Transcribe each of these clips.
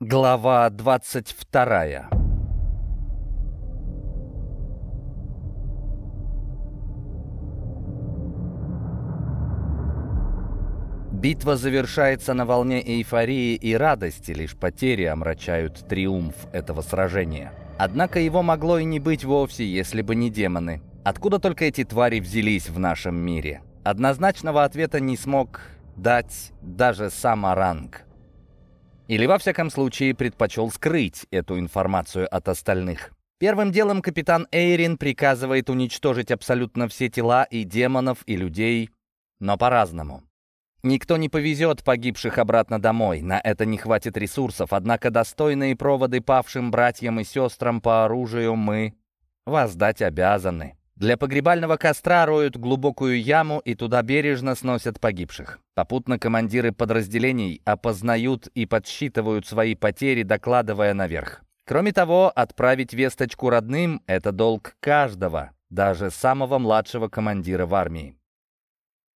Глава 22 Битва завершается на волне эйфории и радости, лишь потери омрачают триумф этого сражения. Однако его могло и не быть вовсе, если бы не демоны. Откуда только эти твари взялись в нашем мире? Однозначного ответа не смог дать даже сам Аранг. Или, во всяком случае, предпочел скрыть эту информацию от остальных. Первым делом капитан Эйрин приказывает уничтожить абсолютно все тела и демонов, и людей, но по-разному. Никто не повезет погибших обратно домой, на это не хватит ресурсов, однако достойные проводы павшим братьям и сестрам по оружию мы воздать обязаны. Для погребального костра роют глубокую яму и туда бережно сносят погибших. Попутно командиры подразделений опознают и подсчитывают свои потери, докладывая наверх. Кроме того, отправить весточку родным — это долг каждого, даже самого младшего командира в армии.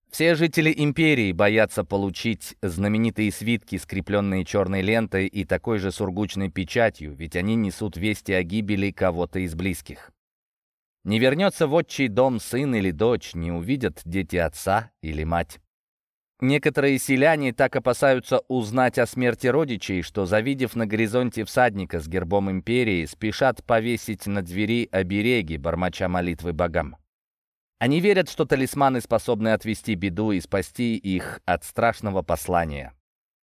Все жители империи боятся получить знаменитые свитки, скрепленные черной лентой и такой же сургучной печатью, ведь они несут вести о гибели кого-то из близких. Не вернется в отчий дом сын или дочь, не увидят дети отца или мать. Некоторые селяне так опасаются узнать о смерти родичей, что, завидев на горизонте всадника с гербом империи, спешат повесить на двери обереги, бормоча молитвы богам. Они верят, что талисманы способны отвести беду и спасти их от страшного послания.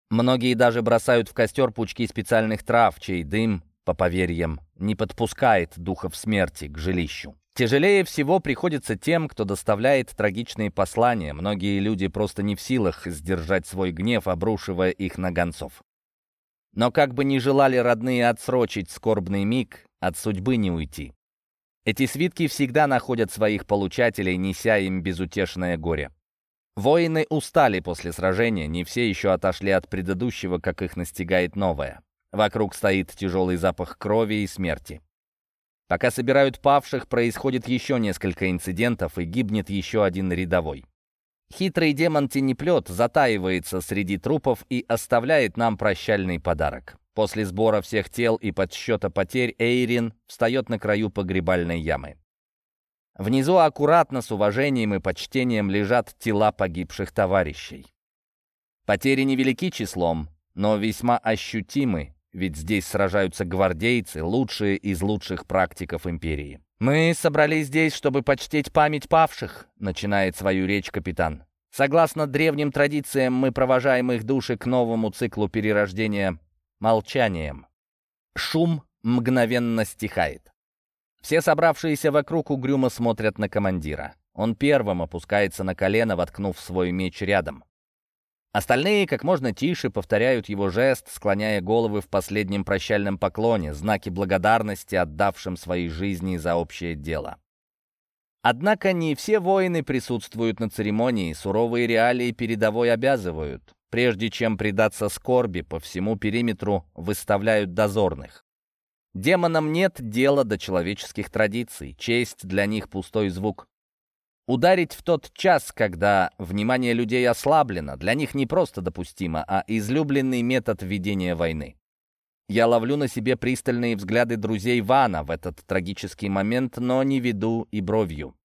Многие даже бросают в костер пучки специальных трав, чей дым, по поверьям, не подпускает духов смерти к жилищу. Тяжелее всего приходится тем, кто доставляет трагичные послания. Многие люди просто не в силах сдержать свой гнев, обрушивая их на гонцов. Но как бы ни желали родные отсрочить скорбный миг, от судьбы не уйти. Эти свитки всегда находят своих получателей, неся им безутешное горе. Воины устали после сражения, не все еще отошли от предыдущего, как их настигает новое. Вокруг стоит тяжелый запах крови и смерти. Пока собирают павших, происходит еще несколько инцидентов и гибнет еще один рядовой. Хитрый демон Тенеплет затаивается среди трупов и оставляет нам прощальный подарок. После сбора всех тел и подсчета потерь Эйрин встает на краю погребальной ямы. Внизу аккуратно, с уважением и почтением лежат тела погибших товарищей. Потери невелики числом, но весьма ощутимы ведь здесь сражаются гвардейцы, лучшие из лучших практиков империи. «Мы собрались здесь, чтобы почтить память павших», — начинает свою речь капитан. «Согласно древним традициям, мы провожаем их души к новому циклу перерождения молчанием». Шум мгновенно стихает. Все собравшиеся вокруг угрюмо смотрят на командира. Он первым опускается на колено, воткнув свой меч рядом. Остальные как можно тише повторяют его жест, склоняя головы в последнем прощальном поклоне, знаки благодарности отдавшим свои жизни за общее дело. Однако не все воины присутствуют на церемонии, суровые реалии передовой обязывают. Прежде чем предаться скорби, по всему периметру выставляют дозорных. Демонам нет дела до человеческих традиций, честь для них пустой звук. Ударить в тот час, когда внимание людей ослаблено, для них не просто допустимо, а излюбленный метод ведения войны. Я ловлю на себе пристальные взгляды друзей Вана в этот трагический момент, но не веду и бровью.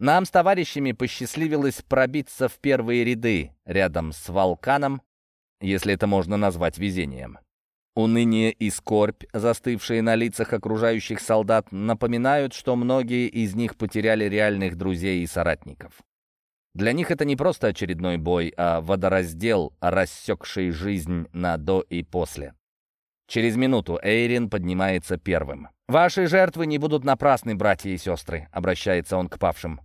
Нам с товарищами посчастливилось пробиться в первые ряды рядом с Волканом, если это можно назвать везением. Уныние и скорбь, застывшие на лицах окружающих солдат, напоминают, что многие из них потеряли реальных друзей и соратников. Для них это не просто очередной бой, а водораздел, рассекший жизнь на до и после. Через минуту Эйрин поднимается первым. «Ваши жертвы не будут напрасны, братья и сестры», — обращается он к павшим.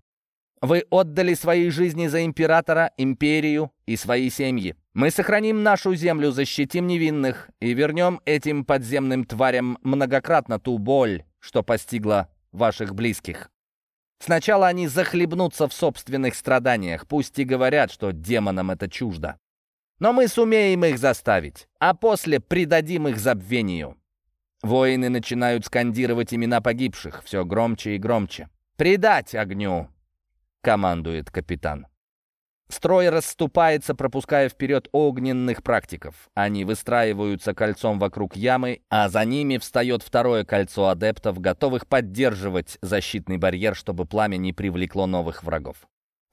«Вы отдали свои жизни за императора, империю и свои семьи. Мы сохраним нашу землю, защитим невинных и вернем этим подземным тварям многократно ту боль, что постигла ваших близких. Сначала они захлебнутся в собственных страданиях, пусть и говорят, что демонам это чуждо. Но мы сумеем их заставить, а после предадим их забвению. Воины начинают скандировать имена погибших, все громче и громче. «Предать огню!» — командует капитан. Строй расступается, пропуская вперед огненных практиков. Они выстраиваются кольцом вокруг ямы, а за ними встает второе кольцо адептов, готовых поддерживать защитный барьер, чтобы пламя не привлекло новых врагов.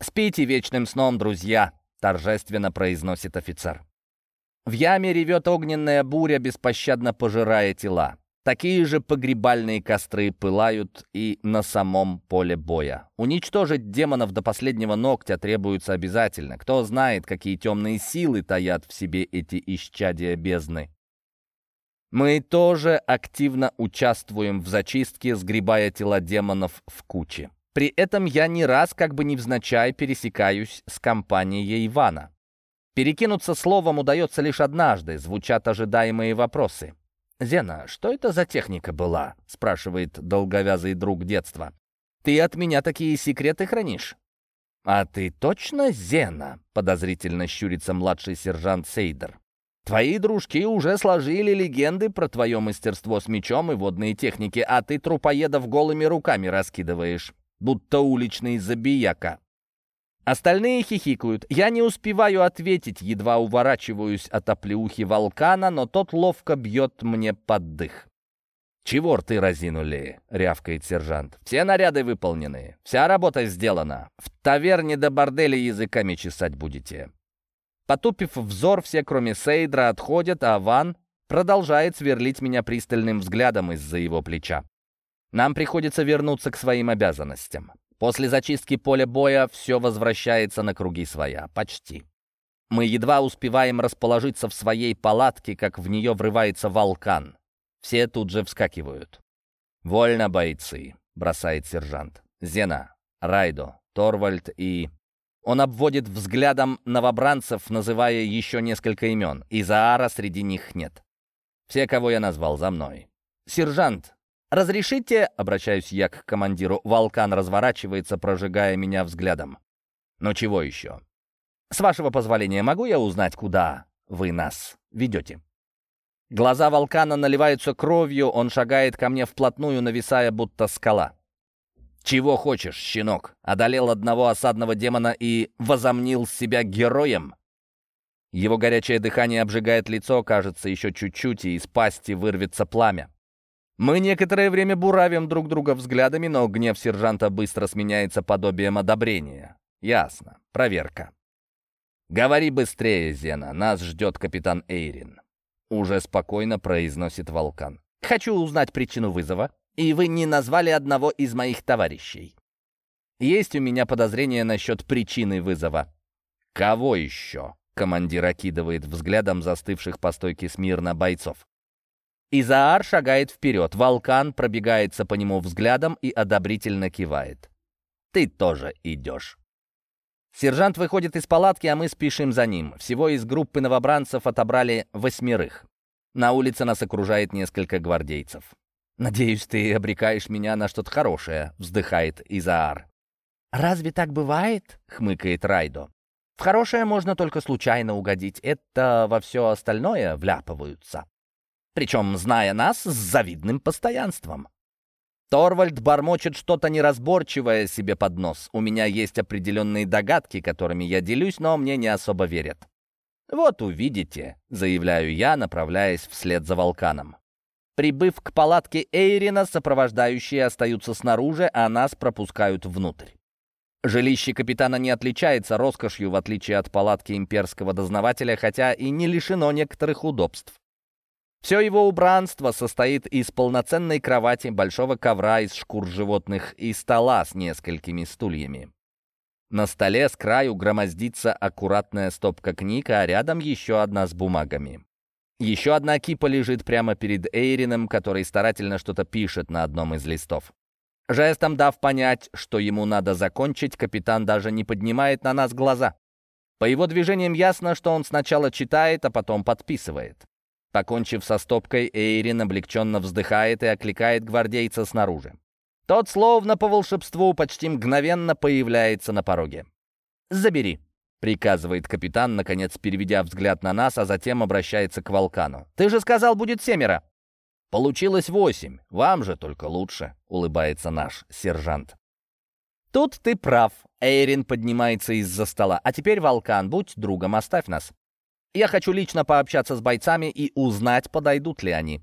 «Спите вечным сном, друзья!» — торжественно произносит офицер. В яме ревет огненная буря, беспощадно пожирая тела. Такие же погребальные костры пылают и на самом поле боя. Уничтожить демонов до последнего ногтя требуется обязательно. Кто знает, какие темные силы таят в себе эти исчадия бездны. Мы тоже активно участвуем в зачистке, сгребая тела демонов в кучи. При этом я не раз как бы невзначай пересекаюсь с компанией Ивана. Перекинуться словом удается лишь однажды, звучат ожидаемые вопросы. «Зена, что это за техника была?» — спрашивает долговязый друг детства. «Ты от меня такие секреты хранишь?» «А ты точно Зена?» — подозрительно щурится младший сержант Сейдер. «Твои дружки уже сложили легенды про твое мастерство с мечом и водные техники, а ты трупоедов голыми руками раскидываешь, будто уличный забияка». Остальные хихикают. Я не успеваю ответить, едва уворачиваюсь от оплеухи волкана, но тот ловко бьет мне под дых. «Чего рты разинули?» — рявкает сержант. «Все наряды выполнены. Вся работа сделана. В таверне до борделя языками чесать будете». Потупив взор, все, кроме Сейдра, отходят, а Ван продолжает сверлить меня пристальным взглядом из-за его плеча. Нам приходится вернуться к своим обязанностям. После зачистки поля боя все возвращается на круги своя. Почти. Мы едва успеваем расположиться в своей палатке, как в нее врывается волкан. Все тут же вскакивают. «Вольно, бойцы», — бросает сержант. «Зена, Райдо, Торвальд и...» Он обводит взглядом новобранцев, называя еще несколько имен. Изаара среди них нет. Все, кого я назвал, за мной. «Сержант, «Разрешите?» — обращаюсь я к командиру. Волкан разворачивается, прожигая меня взглядом. «Ну чего еще?» «С вашего позволения, могу я узнать, куда вы нас ведете?» Глаза Волкана наливаются кровью, он шагает ко мне вплотную, нависая, будто скала. «Чего хочешь, щенок?» Одолел одного осадного демона и возомнил себя героем? Его горячее дыхание обжигает лицо, кажется, еще чуть-чуть, и из пасти вырвется пламя. Мы некоторое время буравим друг друга взглядами, но гнев сержанта быстро сменяется подобием одобрения. Ясно. Проверка. «Говори быстрее, Зена, нас ждет капитан Эйрин», — уже спокойно произносит Волкан. «Хочу узнать причину вызова, и вы не назвали одного из моих товарищей. Есть у меня подозрение насчет причины вызова». «Кого еще?» — командир окидывает взглядом застывших по стойке смирно бойцов. Изаар шагает вперед, Волкан пробегается по нему взглядом и одобрительно кивает. «Ты тоже идешь». Сержант выходит из палатки, а мы спешим за ним. Всего из группы новобранцев отобрали восьмерых. На улице нас окружает несколько гвардейцев. «Надеюсь, ты обрекаешь меня на что-то хорошее», — вздыхает Изаар. «Разве так бывает?» — хмыкает Райдо. «В хорошее можно только случайно угодить. Это во все остальное вляпываются» причем зная нас с завидным постоянством. Торвальд бормочет что-то неразборчивое себе под нос. У меня есть определенные догадки, которыми я делюсь, но мне не особо верят. «Вот увидите», — заявляю я, направляясь вслед за волканом. Прибыв к палатке Эйрина, сопровождающие остаются снаружи, а нас пропускают внутрь. Жилище капитана не отличается роскошью, в отличие от палатки имперского дознавателя, хотя и не лишено некоторых удобств. Все его убранство состоит из полноценной кровати, большого ковра из шкур животных и стола с несколькими стульями. На столе с краю громоздится аккуратная стопка книг, а рядом еще одна с бумагами. Еще одна кипа лежит прямо перед Эйрином, который старательно что-то пишет на одном из листов. Жестом дав понять, что ему надо закончить, капитан даже не поднимает на нас глаза. По его движениям ясно, что он сначала читает, а потом подписывает. Покончив со стопкой, Эйрин облегченно вздыхает и окликает гвардейца снаружи. Тот, словно по волшебству, почти мгновенно появляется на пороге. «Забери», — приказывает капитан, наконец переведя взгляд на нас, а затем обращается к Волкану. «Ты же сказал, будет семеро». «Получилось восемь. Вам же только лучше», — улыбается наш сержант. «Тут ты прав», Эйрин поднимается из-за стола. «А теперь, Волкан, будь другом, оставь нас. Я хочу лично пообщаться с бойцами и узнать, подойдут ли они».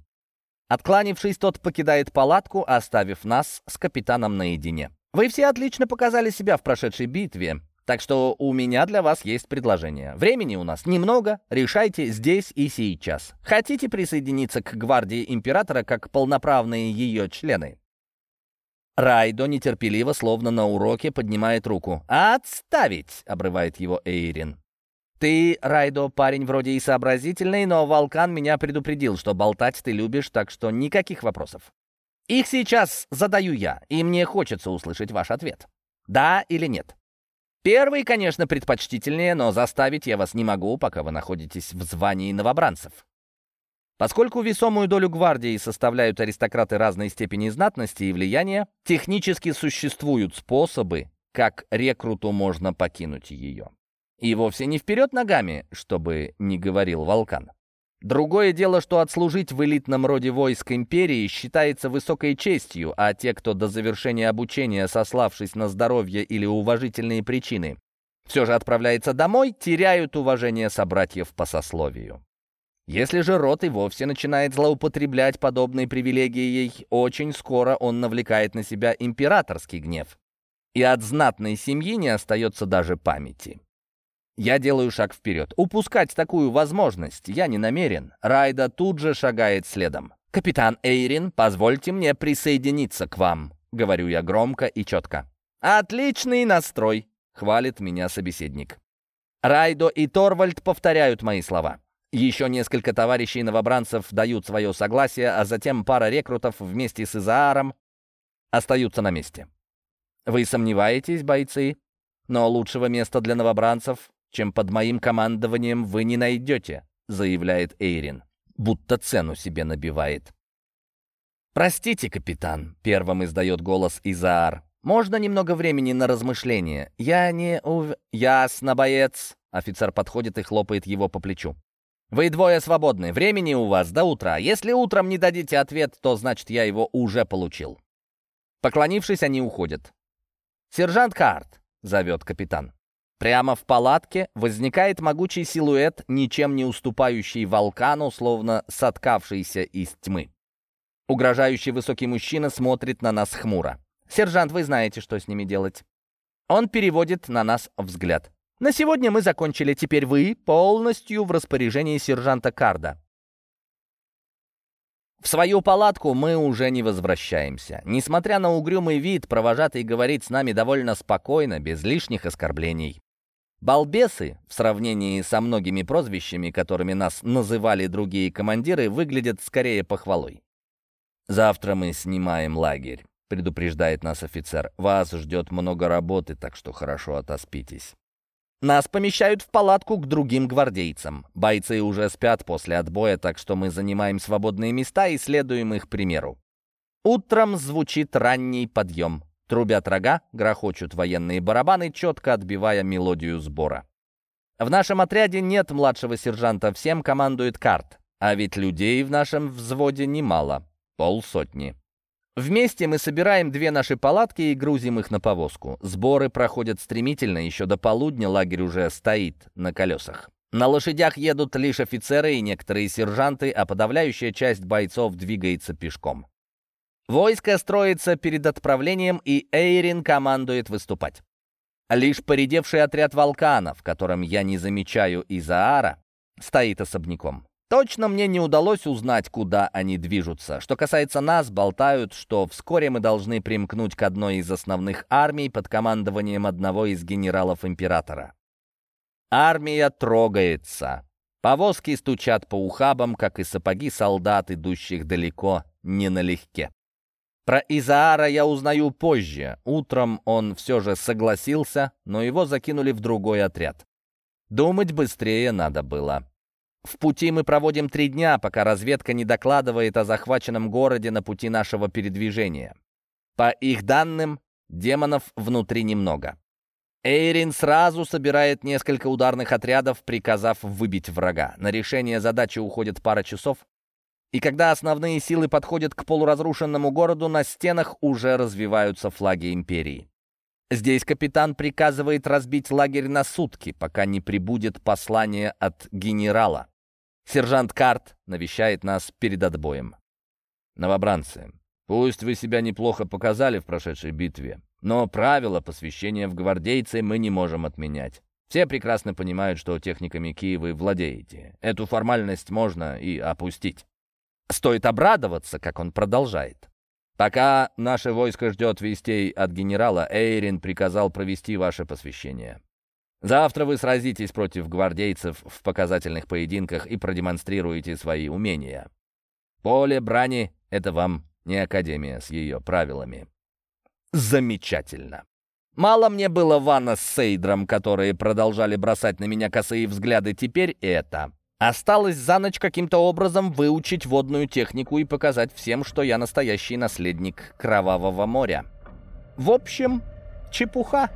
Откланившись, тот покидает палатку, оставив нас с капитаном наедине. «Вы все отлично показали себя в прошедшей битве, так что у меня для вас есть предложение. Времени у нас немного, решайте здесь и сейчас. Хотите присоединиться к гвардии императора как полноправные ее члены?» Райдо нетерпеливо, словно на уроке, поднимает руку. «Отставить!» — обрывает его Эйрин. «Ты, Райдо, парень вроде и сообразительный, но Волкан меня предупредил, что болтать ты любишь, так что никаких вопросов. Их сейчас задаю я, и мне хочется услышать ваш ответ. Да или нет?» Первый, конечно, предпочтительнее, но заставить я вас не могу, пока вы находитесь в звании новобранцев. Поскольку весомую долю гвардии составляют аристократы разной степени знатности и влияния, технически существуют способы, как рекруту можно покинуть ее. И вовсе не вперед ногами, чтобы не говорил Волкан. Другое дело, что отслужить в элитном роде войск империи считается высокой честью, а те, кто до завершения обучения, сославшись на здоровье или уважительные причины, все же отправляется домой, теряют уважение собратьев по сословию. Если же род и вовсе начинает злоупотреблять подобной привилегией, очень скоро он навлекает на себя императорский гнев. И от знатной семьи не остается даже памяти. Я делаю шаг вперед. Упускать такую возможность я не намерен. Райда тут же шагает следом. «Капитан Эйрин, позвольте мне присоединиться к вам», — говорю я громко и четко. «Отличный настрой», — хвалит меня собеседник. Райдо и Торвальд повторяют мои слова. Еще несколько товарищей новобранцев дают свое согласие, а затем пара рекрутов вместе с Изааром остаются на месте. Вы сомневаетесь, бойцы? Но лучшего места для новобранцев чем под моим командованием вы не найдете», — заявляет Эйрин, будто цену себе набивает. «Простите, капитан», — первым издает голос Изаар. «Можно немного времени на размышление? Я не ув...» «Ясно, боец!» — офицер подходит и хлопает его по плечу. «Вы двое свободны. Времени у вас до утра. Если утром не дадите ответ, то значит, я его уже получил». Поклонившись, они уходят. «Сержант Карт», — зовет капитан. Прямо в палатке возникает могучий силуэт, ничем не уступающий волкану, словно соткавшийся из тьмы. Угрожающий высокий мужчина смотрит на нас хмуро. «Сержант, вы знаете, что с ними делать». Он переводит на нас взгляд. «На сегодня мы закончили. Теперь вы полностью в распоряжении сержанта Карда. В свою палатку мы уже не возвращаемся. Несмотря на угрюмый вид, провожатый говорит с нами довольно спокойно, без лишних оскорблений. Балбесы, в сравнении со многими прозвищами, которыми нас называли другие командиры, выглядят скорее похвалой. «Завтра мы снимаем лагерь», — предупреждает нас офицер. «Вас ждет много работы, так что хорошо отоспитесь». Нас помещают в палатку к другим гвардейцам. Бойцы уже спят после отбоя, так что мы занимаем свободные места и следуем их примеру. Утром звучит ранний подъем. Трубят рога, грохочут военные барабаны, четко отбивая мелодию сбора. В нашем отряде нет младшего сержанта, всем командует карт. А ведь людей в нашем взводе немало, полсотни. Вместе мы собираем две наши палатки и грузим их на повозку. Сборы проходят стремительно, еще до полудня лагерь уже стоит на колесах. На лошадях едут лишь офицеры и некоторые сержанты, а подавляющая часть бойцов двигается пешком. Войско строится перед отправлением, и Эйрин командует выступать. Лишь поредевший отряд волканов, в котором я не замечаю Изаара, стоит особняком. Точно мне не удалось узнать, куда они движутся. Что касается нас, болтают, что вскоре мы должны примкнуть к одной из основных армий под командованием одного из генералов императора. Армия трогается. Повозки стучат по ухабам, как и сапоги солдат, идущих далеко, не налегке. Про Изаара я узнаю позже. Утром он все же согласился, но его закинули в другой отряд. Думать быстрее надо было. В пути мы проводим три дня, пока разведка не докладывает о захваченном городе на пути нашего передвижения. По их данным, демонов внутри немного. Эйрин сразу собирает несколько ударных отрядов, приказав выбить врага. На решение задачи уходит пара часов, и когда основные силы подходят к полуразрушенному городу, на стенах уже развиваются флаги империи. Здесь капитан приказывает разбить лагерь на сутки, пока не прибудет послание от генерала. Сержант Карт навещает нас перед отбоем. Новобранцы, пусть вы себя неплохо показали в прошедшей битве, но правила посвящения в гвардейцы мы не можем отменять. Все прекрасно понимают, что техниками Киева владеете. Эту формальность можно и опустить. Стоит обрадоваться, как он продолжает. Пока наше войско ждет вестей от генерала, Эйрин приказал провести ваше посвящение. Завтра вы сразитесь против гвардейцев в показательных поединках и продемонстрируете свои умения. Поле брани — это вам не академия с ее правилами. Замечательно. Мало мне было Вана с Сейдром, которые продолжали бросать на меня косые взгляды, теперь это. Осталось за ночь каким-то образом выучить водную технику и показать всем, что я настоящий наследник Кровавого моря. В общем, чепуха.